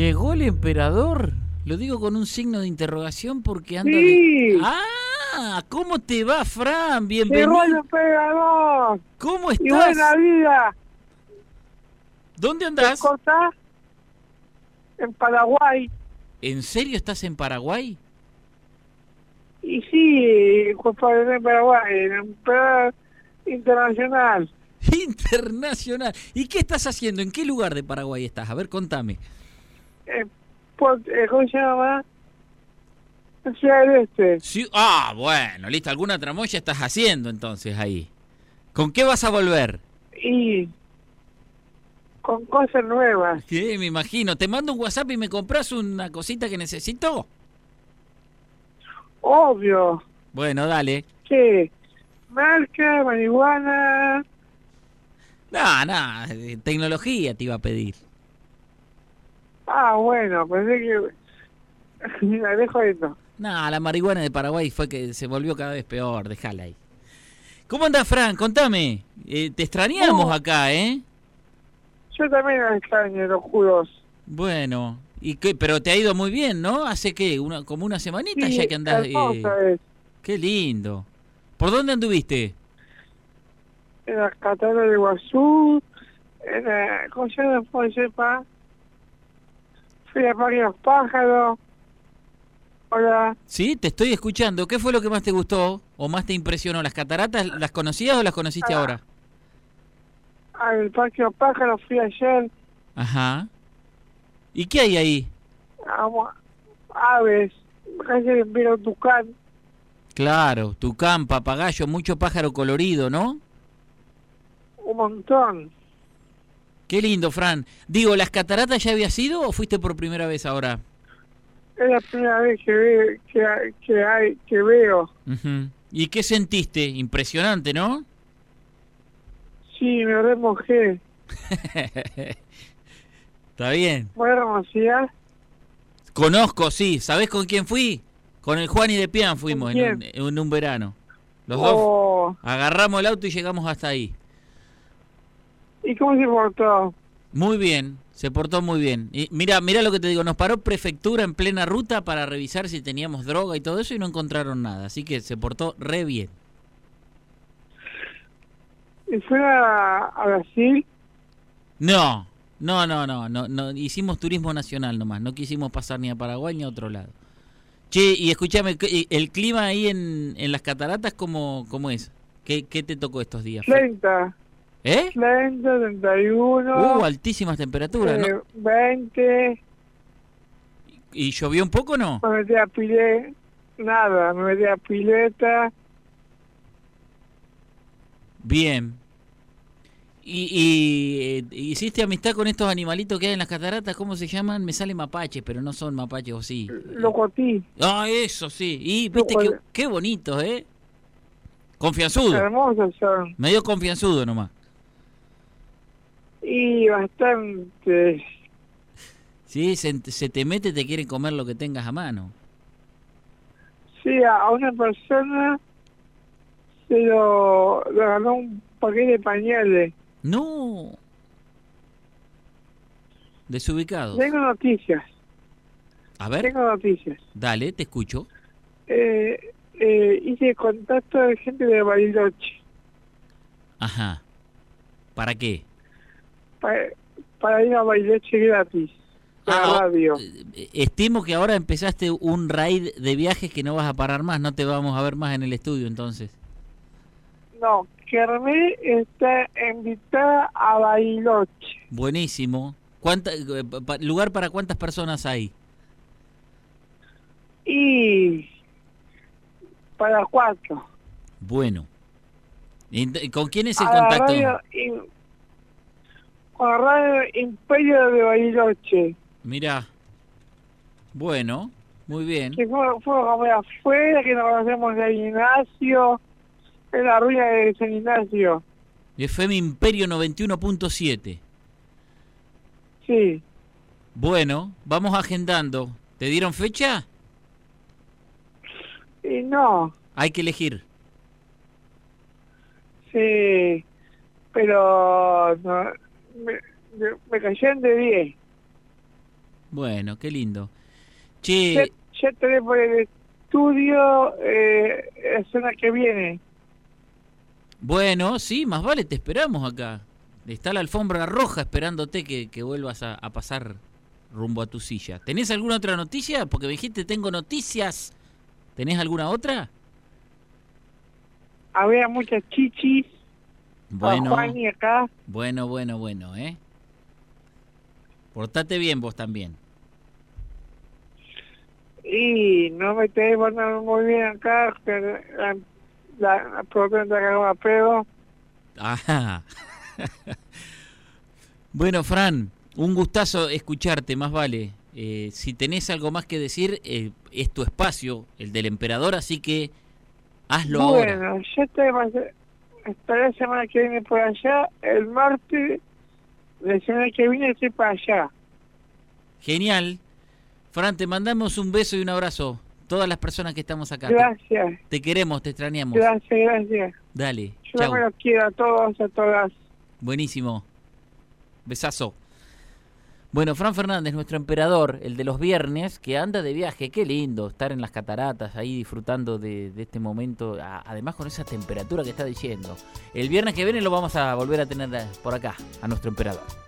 ¿Llegó el emperador? Lo digo con un signo de interrogación porque anda... Sí. de- ¡Ah! ¿Cómo te va, Fran? Llegó el Bienvenido. emperador. ¿Cómo Y estás? buena vida. ¿Dónde ¿Qué andás? En Paraguay. ¿En serio estás en Paraguay? Y sí, compadre, en Paraguay, en emperador internacional. Internacional. ¿Y qué estás haciendo? ¿En qué lugar de Paraguay estás? A ver, contame. Eh, ¿Cómo se llama? Ciudad del Este. Sí, ah, bueno, listo. ¿Alguna tramoya estás haciendo entonces ahí? ¿Con qué vas a volver? Y con cosas nuevas. Sí, me imagino. Te mando un WhatsApp y me compras una cosita que necesito. Obvio. Bueno, dale. Sí. Marca, marihuana. No, no, eh, tecnología te iba a pedir. Ah, bueno, pensé que... La dejo esto. No, la marihuana de Paraguay fue que se volvió cada vez peor. Déjala ahí. ¿Cómo andás, Fran? Contame. Eh, te extrañamos No. acá, ¿eh? Yo también la extraño, los. Bueno. ¿Y qué? Pero te ha ido muy bien, ¿no? ¿Hace qué? Una, como una semanita Sí, ya que andás... eh. Qué lindo. ¿Por dónde anduviste? En las cataratas de Iguazú, en la... ¿Cómo se llama? Fui a Parque de los Pájaros. Hola. Sí, te estoy escuchando. ¿Qué fue lo que más te gustó o más te impresionó? ¿Las cataratas las conocías o las conociste Ah. ahora? Al Parque de los Pájaros fui ayer. Ajá. ¿Y qué hay ahí? aves. Un tucán. Claro, tucán, papagayo, mucho pájaro colorido, ¿no? Un montón. Qué lindo, Fran. Digo, ¿las cataratas ya habías ido o fuiste por primera vez ahora? Es la primera vez que, ve, que, que, hay, que veo. ¿Y qué sentiste? Impresionante, ¿no? Sí, me remojé. Está bien. ¿Muy hermosidad? Conozco, sí. ¿Sabés con quién fui? Con el Juan y de Pian fuimos en un verano. Los dos Oh, agarramos el auto y llegamos hasta ahí. ¿Y cómo se portó? Muy bien, se portó muy bien. Y mira, mira lo que te digo, nos paró prefectura en plena ruta para revisar si teníamos droga y todo eso y no encontraron nada, así que se portó re bien. ¿Y fue a, a Brasil? No, no, no, no, no, no, hicimos turismo nacional nomás, no quisimos pasar ni a Paraguay ni a otro lado. Che, y escúchame, ¿qué- ¿el clima ahí en, en las cataratas cómo, cómo es? ¿Qué, ¿Qué te tocó estos días? 30, ¿Eh? 30, 31, Uh, altísimas temperaturas, ¿no? eh, 20. ¿Y llovió un poco o no? Me metí a pileta. Nada, me metí a pileta. Bien. ¿Y, y, eh, hiciste amistad con estos animalitos que hay en las cataratas? ¿Cómo se llaman? Me sale mapaches, pero no son mapaches, ¿o sí? Locotí. Ah, eso sí. Y viste Loco- qué, qué bonitos, ¿eh? Confianzudo. Hermosos son. Medio confianzudo nomás. Y bastante. Sí, se, se te mete, te quieren comer lo que tengas a mano. Sí, a una persona se lo, ganó un paquete de pañales. No. Desubicado. Tengo noticias, A ver, tengo noticias. dale, te escucho. Eh, eh, hice contacto de gente de Bariloche Ajá. ¿Para qué? Para, para ir a Bariloche gratis. Ah, radio. Eh, Estimo que ahora empezaste un raid de viajes que no vas a parar más, no te vamos a ver más en el estudio entonces. No, Kermé está invitada a Bariloche. Buenísimo. ¿Cuánta, eh, ¿Lugar para cuántas personas hay? Y para cuatro. Bueno. ¿Y ¿Con quién es el a la contacto? radio radio Imperio de Bariloche. Mira. Bueno, muy bien. Que fue, fue como de afuera, que nos conocemos de Ignacio, en la ruina de San Ignacio. FM Imperio 91.7. Sí. Bueno, vamos agendando. ¿Te dieron fecha? Y no, Hay que elegir. sí. Pero no, me, me, me cayeron de 10. Bueno, qué lindo. Ya, Che, ya tenemos el estudio eh, la semana que viene. bueno, sí, más vale, te esperamos acá. Está la alfombra roja esperándote que, que vuelvas a, a pasar rumbo a tu silla. ¿Tenés alguna otra noticia? Porque me dijiste, tengo noticias. ¿Tenés alguna otra? Había muchas chichis. Bueno, A Juan y acá. bueno, bueno, bueno, ¿eh? Portate bien vos también. Y no me estoy portando muy bien acá. Que la, la, la pedo. Ajá. bueno, Fran, un gustazo escucharte, más vale. Eh, si tenés algo más que decir, eh, es tu espacio, el del emperador, así que hazlo ahora. Bueno, yo estoy estaré la semana que viene por allá. El martes, la semana que viene estoy para allá. Genial. Fran, te mandamos un beso y un abrazo. Todas las personas que estamos acá. Gracias, te queremos, te extrañamos. gracias, gracias. Dale. Yo Chau. me los quiero a todos, a todas. Buenísimo. Besazo. Bueno, Fran Fernández, nuestro emperador, el de los viernes, que anda de viaje. Qué lindo estar en las cataratas, ahí disfrutando de, este momento, además con esa temperatura que está diciendo. El viernes que viene lo vamos a volver a tener por acá, a nuestro emperador.